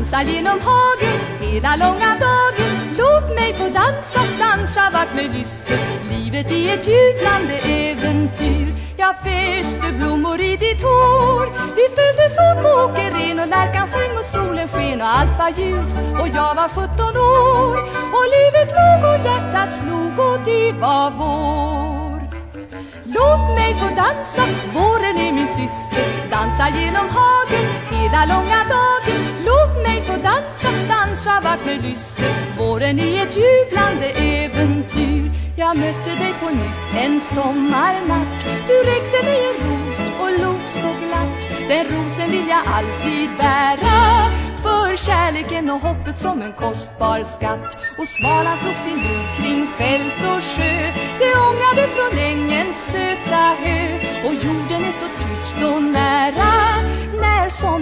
Dansa genom hagen hela långa dagen. Låt mig få dansa, dansa vart med lyster. Livet är ett jublande äventyr. Jag fäste blommor i ditt hår. Vi följdes åt på åkeren och lärkan sjöng och solen sken och allt var ljust. Och jag var 17 år och livet låg och hjärtat slog och det var vår. Låt mig få dansa, våren är min syster. Dansa genom hagen hela långa dagen dansa vart med lyster. Våren i ett jublande äventyr. Jag mötte dig på nytt en sommarnatt. Du räckte mig en ros och log så glatt. Den rosen vill jag alltid bära. För kärleken och hoppet som en kostbar skatt. Och svalan slog sin lur kring fält och sjö. Det ångade från ängens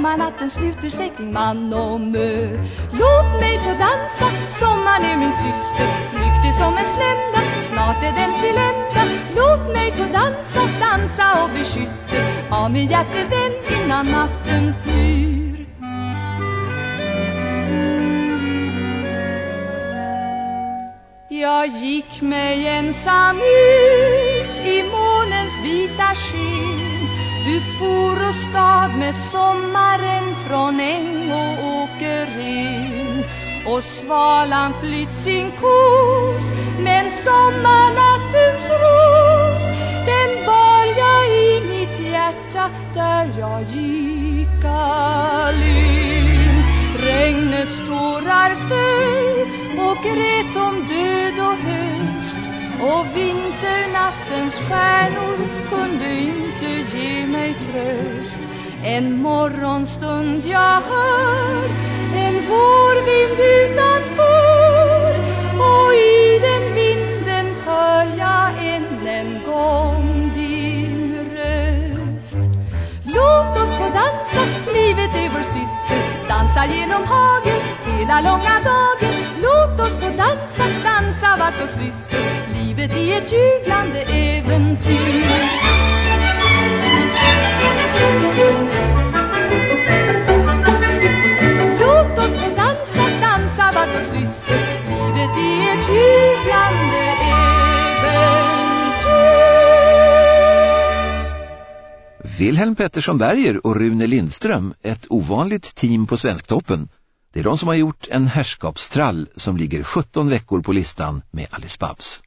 När sommarnatten sluter sig kring man och mö. Låt mig få dansa, sommaren är min syster. Flyktig som en slända, snart är den till ända. Låt mig få dansa, dansa och bli kysster Av min hjärtevän innan natten flyr. Jag gick mig ensam ut i månens vita sken Du for och stad med sommaren från äng och åkerin Och svalan flytt sin kos Men sommarnattens ros Den bar jag i mitt hjärta där jag gick allyn Regnets tårar föll och grät om död och höst och vinternattens stjärnor kunde en morgonstund jag hör en vårvind utanför. Och i den vinden hör jag än en gång din röst. Låt oss få dansa, livet är vår syster. Dansa genom hagen hela långa dagen. Låt oss få dansa, dansa vart oss lyster. Livet är ett jublande äventyr. Wilhelm Pettersson Berger och Rune Lindström, ett ovanligt team på Svensktoppen. Det är de som har gjort en herrskapstrall som ligger 17 veckor på listan med Alice Babs.